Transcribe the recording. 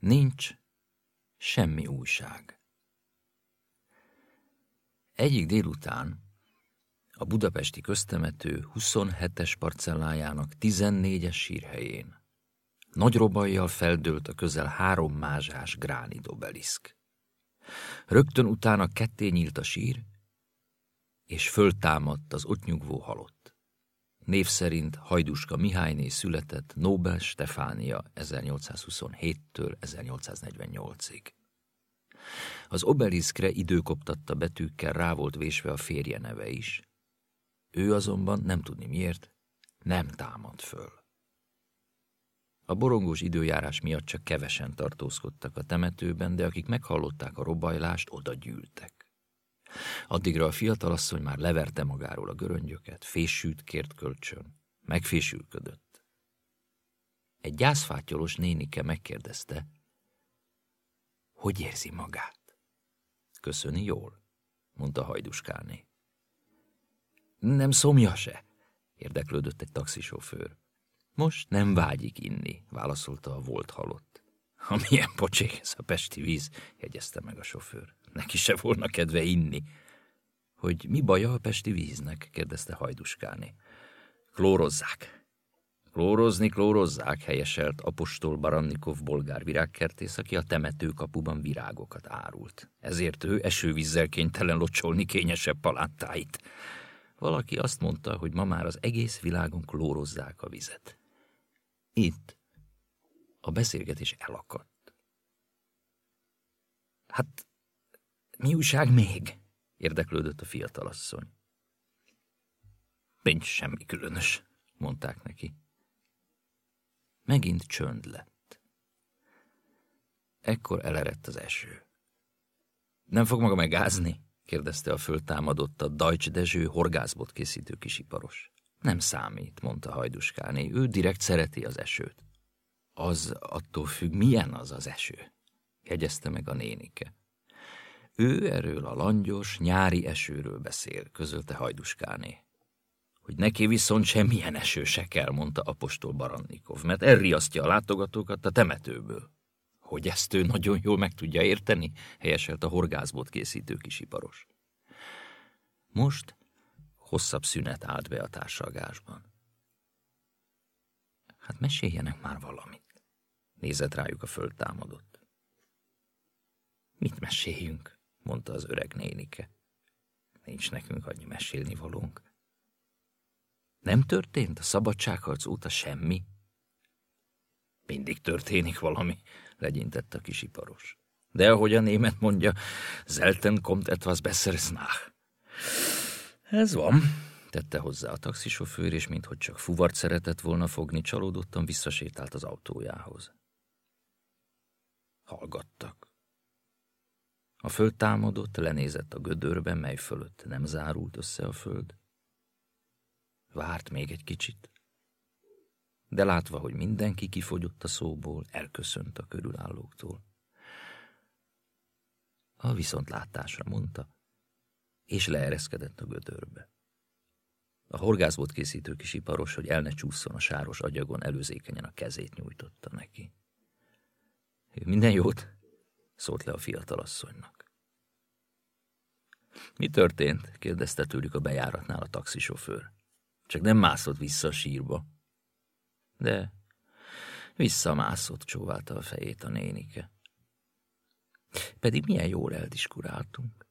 Nincs semmi újság. Egyik délután a budapesti köztemető 27-es parcellájának 14-es sírhelyén nagy robajjal feldőlt a közel három mázsás gránid obeliszk. Rögtön utána ketté nyílt a sír, és föltámadt az ott nyugvó halott. Név szerint Hajduska Mihályné született Nobel Stefánia 1827-től 1848-ig. Az obeliszkre időkoptatta betűkkel rá volt vésve a férje neve is. Ő azonban, nem tudni miért, nem támad föl. A borongós időjárás miatt csak kevesen tartózkodtak a temetőben, de akik meghallották a robajlást, oda gyűltek. Addigra a fiatalasszony már leverte magáról a göröngyöket, fésült kért kölcsön, megfésülködött. Egy gyászfátyolos nénike megkérdezte, hogy érzi magát? Köszöni jól, mondta Hajduskáné. Nem szomja se, érdeklődött egy taxisofőr. Most nem vágyik inni, válaszolta a volt halott. Ha milyen pocsék ez a pesti víz, jegyezte meg a sofőr. Neki se volna kedve inni. Hogy mi baja a pesti víznek? kérdezte Hajduskáné. Klórozzák. Klórozni klórozzák, helyeselt apostol Barannikov bolgár virágkertész, aki a temetőkapuban virágokat árult. Ezért ő esővízzel kénytelen locsolni kényesebb palántáit. Valaki azt mondta, hogy ma már az egész világon klórozzák a vizet. Itt a beszélgetés elakadt. Hát, mi újság még? érdeklődött a fiatalasszony. Nincs semmi különös, mondták neki. Megint csönd lett. Ekkor elerett az eső. Nem fog maga megázni? kérdezte a föltámadott a Deutsch Dezső horgászbot készítő kisiparos. Nem számít, mondta Hajduskáné, ő direkt szereti az esőt. Az attól függ, milyen az az eső, jegyezte meg a nénike. Ő erről a langyos, nyári esőről beszél, közölte Hajduskáné. Hogy neki viszont semmilyen eső se kell, mondta apostol Barannikov, mert elriasztja a látogatókat a temetőből. Hogy ezt ő nagyon jól meg tudja érteni, helyeselt a horgászbot készítő kisiparos. Most hosszabb szünet állt be a társalgásban. Hát meséljenek már valamit. Nézett rájuk a föltámadott. Mit meséljünk? Mondta az öreg nénike. Nincs nekünk annyi mesélni valónk. Nem történt a szabadságharc óta semmi? Mindig történik valami, legyintett a kisiparos. De ahogy a német mondja, selten kommt etwas besseres nach. Ez van, tette hozzá a taxisofőr, és minthogy csak fuvart szeretett volna fogni, csalódottan visszasétált az autójához. Hallgattak. A föld támadott, lenézett a gödörbe, mely fölött nem zárult össze a föld. Várt még egy kicsit, de látva, hogy mindenki kifogyott a szóból, elköszönt a körülállóktól. A viszontlátásra mondta, és leereszkedett a gödörbe. A horgászbot készítő kis iparos, hogy el ne csúszson a sáros agyagon, előzékenyen a kezét nyújtotta neki. Minden jót, szólt le a fiatalasszonynak. Mi történt? kérdezte tőlük a bejáratnál a taxisofőr. Csak nem mászott vissza a sírba. De visszamászott, csóválta a fejét a nénike. Pedig milyen jól eldiskuráltunk.